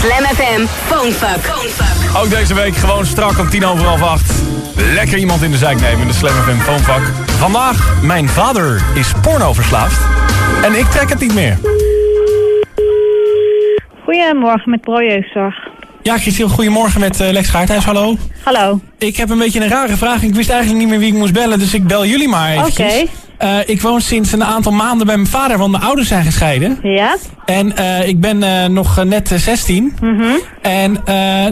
Slam FM Phonefuck. Ook deze week gewoon strak om tien over half acht. Lekker iemand in de zijk nemen in de Slam FM Phonefuck. Vandaag, mijn vader is pornoverslaafd. En ik trek het niet meer. Goedemorgen met Projeugdzorg. Ja, Christiel, goedemorgen met eh, Lex Gaarthuis, hallo. Hallo. Ik heb een beetje een rare vraag. Ik wist eigenlijk niet meer wie ik moest bellen, dus ik bel jullie maar. Oké. Eh, ik woon sinds een aantal maanden bij mijn vader, want mijn ouders zijn gescheiden. Ja? En eh, ik ben eh, nog net eh, 16. Mhm. En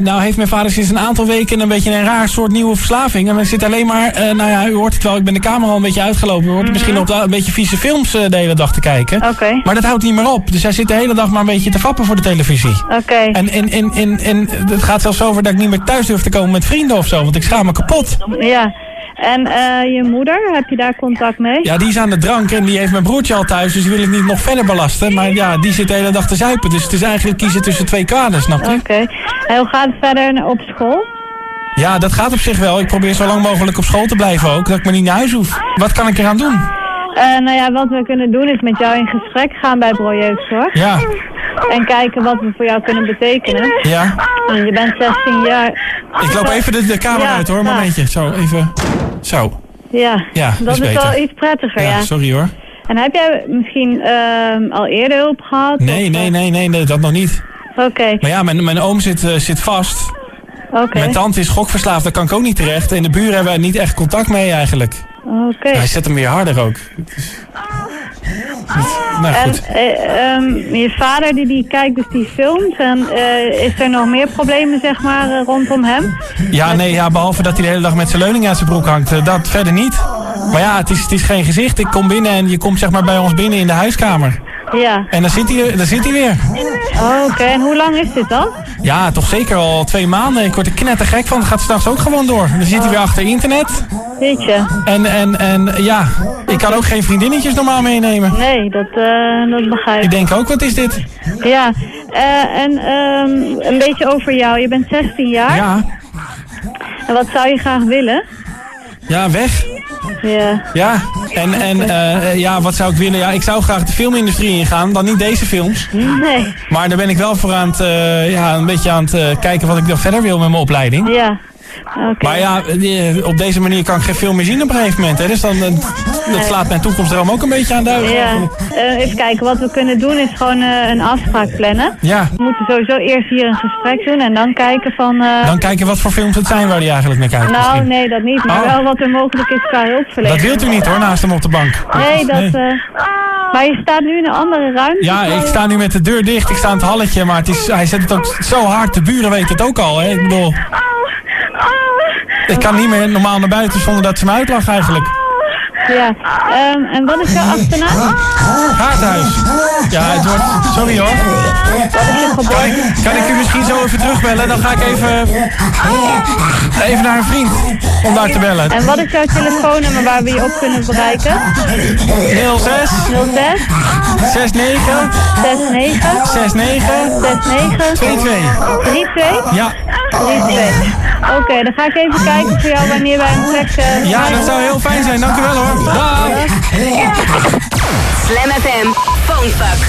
nou heeft mijn vader sinds een aantal weken een beetje een raar soort nieuwe verslaving. En we zitten alleen maar, nou ja, u hoort het wel, ik ben de kamer al een beetje uitgelopen. U hoort misschien op een beetje vieze films de hele dag te kijken. Mhm. Oké. Maar dat houdt niet meer op. Dus hij zit de hele dag maar een beetje te fappen voor de televisie. Oké. En, en, en, en, en het gaat zelfs over dat ik niet meer thuis durf te komen met vrienden of zo. Want ik schaam me kapot. Ja. En eh, je moeder, heb je daar contact mee? Ja, die is aan de drank en die heeft mijn broertje al thuis. Dus die wil ik niet nog verder belasten. Maar ja, die zit de hele dag te zuipen. Dus het is eigenlijk kiezen tussen twee kwaden, snap je? Oké. En hoe gaat het verder op school? Ja, dat gaat op zich wel. Ik probeer zo lang mogelijk op school te blijven ook. Dat ik me niet naar huis hoef. Wat kan ik eraan doen? Eh, nou ja, wat we kunnen doen is met jou in gesprek gaan bij Projeugdzorg. Ja, En kijken wat we voor jou kunnen betekenen. ja. Je bent 16 jaar. Ik loop even de, de kamer Ja, uit hoor. Een ja. momentje. Zo, even. Zo. Ja. Ja, dat is wel iets prettiger, ja. Ja, sorry hoor. En heb jij misschien ehm, al eerder hulp gehad? Nee, of, nee, eh, nee, nee, nee, dat nog niet. Oké, Maar ja, mijn, mijn oom zit, eh, zit vast. oké. Mijn tante is gokverslaafd, daar kan ik ook niet terecht. En de buren hebben niet echt contact mee eigenlijk. Oké. Hij zet hem weer harder ook. Is- Nou En goed. eh, ehm, je vader die, die kijkt dus die films en eh, is er nog meer problemen zeg maar eh, rondom hem? Ja, nee, ja, behalve dat hij de hele dag met zijn leuning aan zijn broek hangt. Dat verder niet. Maar ja, het is, het is geen gezicht. Ik kom binnen en je komt zeg maar bij ons binnen in de huiskamer. Ja. En dan zit hij, daar zit hij weer. Oh, Oké, en hoe lang is dit al? Ja, toch zeker al twee maanden. Ik word er knettergek van. Het gaat straks ook gewoon door. Dan zit hij weer achter internet. Weet je? En, en, en ja, ik kan ook geen vriendinnetjes normaal meenemen. Nee, dat, eh, dat begrijp Ik ik. denk ook, wat is dit? Ja, eh, en ehm, een beetje over jou. Je bent 16 jaar. Ja, En wat zou je graag willen? ja, weg. Ja. Ja, en, en eh, ja, wat zou ik willen? Ja, ik zou graag de filmindustrie ingaan. Dan niet deze films. Nee. Maar daar ben ik wel voor aan het, ja, een beetje aan het kijken wat ik dan verder wil met mijn opleiding. Ja. Maar ja, eh, op deze manier kan ik geen film meer zien op een gegeven moment. Hè. Dus dan, eh, dat slaat mijn toekomstdroom ook een beetje aan duigen. Ja, Eh, even kijken. Wat we kunnen doen is gewoon een afspraak plannen. Ja, We moeten sowieso eerst hier een gesprek doen en dan kijken van... dan kijken wat voor films het zijn waar hij eigenlijk naar kijkt. nou, misschien. nee, dat niet. Maar Oh. wel wat er mogelijk is qua hulpverlening. Dat wilt u niet hoor, naast hem op de bank. Nee, dat... Nee. maar je staat nu in een andere ruimte. Ja, ik sta nu met de deur dicht. Ik sta in het halletje, maar het is, hij zet het ook zo hard. De buren weten het ook al. Hè. Ik bedoel, ik kan niet meer normaal naar buiten zonder dat ze me uitlachen eigenlijk. Ja. Ehm, en wat is jouw achternaam? Haardhuis. Ja, het wordt... Sorry hoor. Kan ik, kan ik u misschien zo even terugbellen? Dan ga ik even, even naar een vriend om daar te bellen. En wat is jouw telefoonnummer waar we je op kunnen bereiken? 06 06 69 69 69 69 22. 32 Ja, 32. Oké, dan ga ik even kijken voor jou wanneer wij een plek... eh, ja, dat zou heel fijn zijn. Dank u wel hoor. Dag. Slam FM Phonefuck.